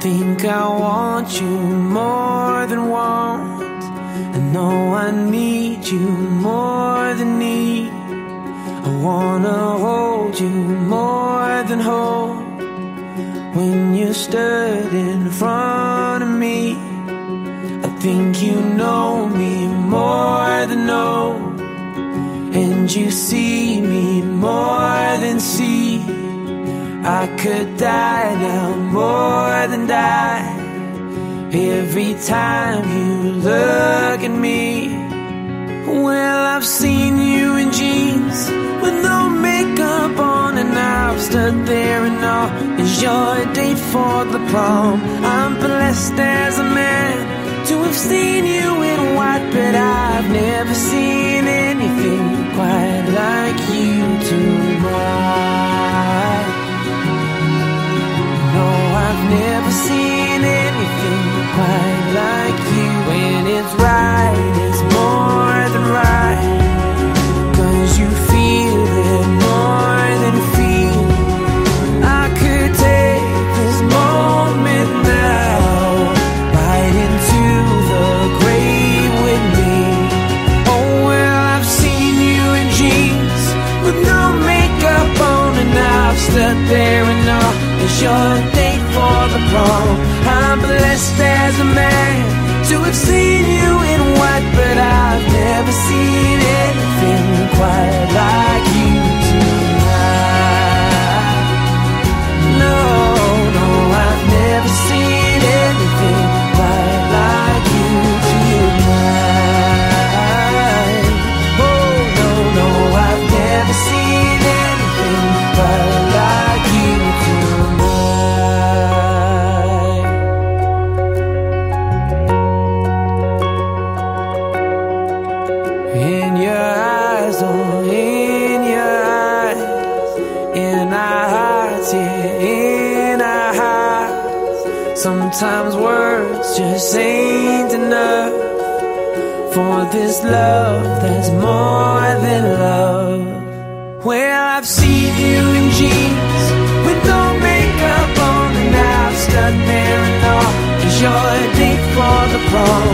Think I want you more than want. I know I need you more than need. I wanna hold you more than hold. When you stood in front of me, I think you know me more than know. And you see me more than see. I could die now more than die. Every time you look at me, well, I've seen you in jeans with no makeup on, and I've stood there and all is your date for the prom. I'm blessed as a man to have seen you in white, but I've never seen and all is your date for the prom. I'm blessed as a man to have seen you in white, but I've never seen anything quite like in our hearts. Sometimes words just ain't enough for this love that's more than love. Well, I've seen you in jeans with no makeup on, and I've stood there and all is your date for the prom.